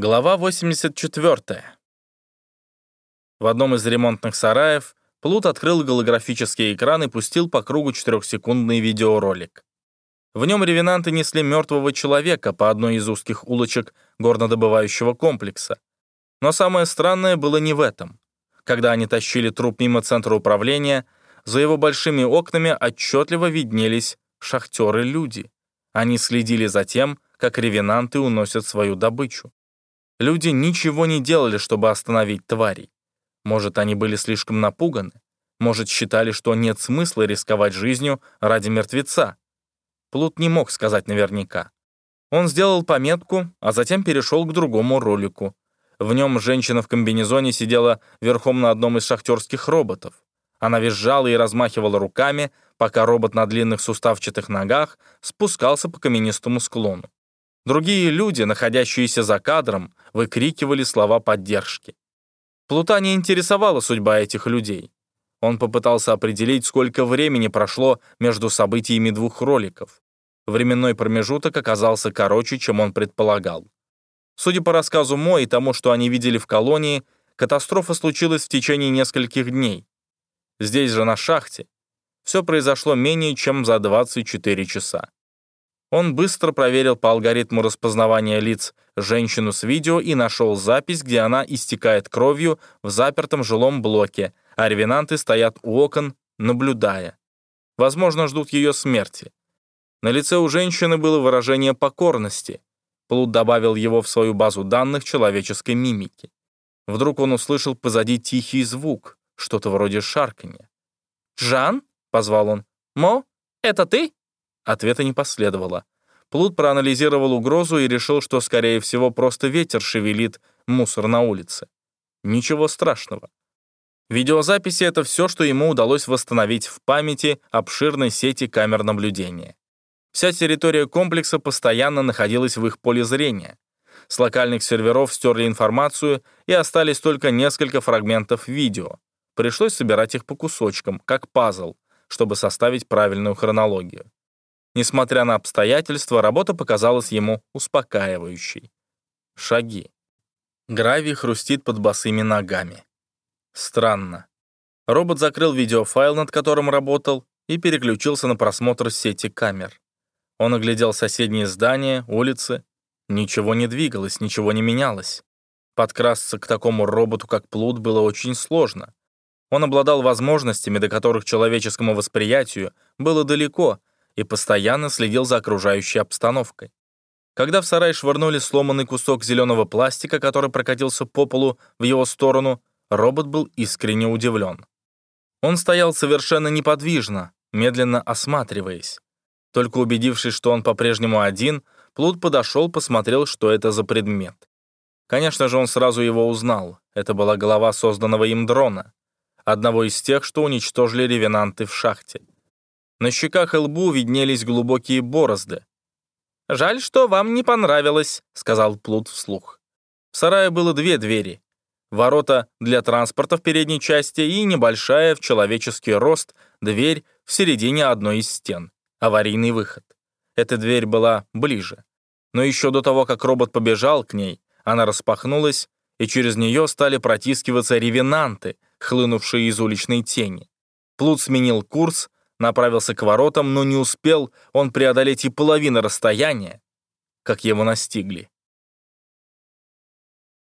Глава 84. В одном из ремонтных сараев Плут открыл голографический экран и пустил по кругу четырехсекундный видеоролик. В нем ревенанты несли мертвого человека по одной из узких улочек горнодобывающего комплекса. Но самое странное было не в этом. Когда они тащили труп мимо центра управления, за его большими окнами отчетливо виднелись шахтеры-люди. Они следили за тем, как ревенанты уносят свою добычу. Люди ничего не делали, чтобы остановить тварей. Может, они были слишком напуганы? Может, считали, что нет смысла рисковать жизнью ради мертвеца? Плут не мог сказать наверняка. Он сделал пометку, а затем перешел к другому ролику. В нем женщина в комбинезоне сидела верхом на одном из шахтерских роботов. Она визжала и размахивала руками, пока робот на длинных суставчатых ногах спускался по каменистому склону. Другие люди, находящиеся за кадром, выкрикивали слова поддержки. Плута не интересовала судьба этих людей. Он попытался определить, сколько времени прошло между событиями двух роликов. Временной промежуток оказался короче, чем он предполагал. Судя по рассказу Мо и тому, что они видели в колонии, катастрофа случилась в течение нескольких дней. Здесь же, на шахте, все произошло менее чем за 24 часа. Он быстро проверил по алгоритму распознавания лиц женщину с видео и нашел запись, где она истекает кровью в запертом жилом блоке, а ревенанты стоят у окон, наблюдая. Возможно, ждут ее смерти. На лице у женщины было выражение покорности. Плут добавил его в свою базу данных человеческой мимики. Вдруг он услышал позади тихий звук, что-то вроде шарканья. «Жан?» — позвал он. «Мо, это ты?» Ответа не последовало. Плут проанализировал угрозу и решил, что, скорее всего, просто ветер шевелит мусор на улице. Ничего страшного. Видеозаписи — это все, что ему удалось восстановить в памяти обширной сети камер наблюдения. Вся территория комплекса постоянно находилась в их поле зрения. С локальных серверов стерли информацию, и остались только несколько фрагментов видео. Пришлось собирать их по кусочкам, как пазл, чтобы составить правильную хронологию. Несмотря на обстоятельства, работа показалась ему успокаивающей. Шаги. Гравий хрустит под босыми ногами. Странно. Робот закрыл видеофайл, над которым работал, и переключился на просмотр сети камер. Он оглядел соседние здания, улицы. Ничего не двигалось, ничего не менялось. Подкрасться к такому роботу, как Плут, было очень сложно. Он обладал возможностями, до которых человеческому восприятию было далеко, и постоянно следил за окружающей обстановкой. Когда в сарай швырнули сломанный кусок зеленого пластика, который прокатился по полу в его сторону, робот был искренне удивлен. Он стоял совершенно неподвижно, медленно осматриваясь. Только убедившись, что он по-прежнему один, Плут подошел, посмотрел, что это за предмет. Конечно же, он сразу его узнал. Это была голова созданного им дрона, одного из тех, что уничтожили ревенанты в шахте. На щеках и лбу виднелись глубокие борозды. «Жаль, что вам не понравилось», — сказал Плут вслух. В сарае было две двери. Ворота для транспорта в передней части и небольшая в человеческий рост дверь в середине одной из стен. Аварийный выход. Эта дверь была ближе. Но еще до того, как робот побежал к ней, она распахнулась, и через нее стали протискиваться ревенанты, хлынувшие из уличной тени. Плут сменил курс, направился к воротам, но не успел он преодолеть и половину расстояния, как его настигли.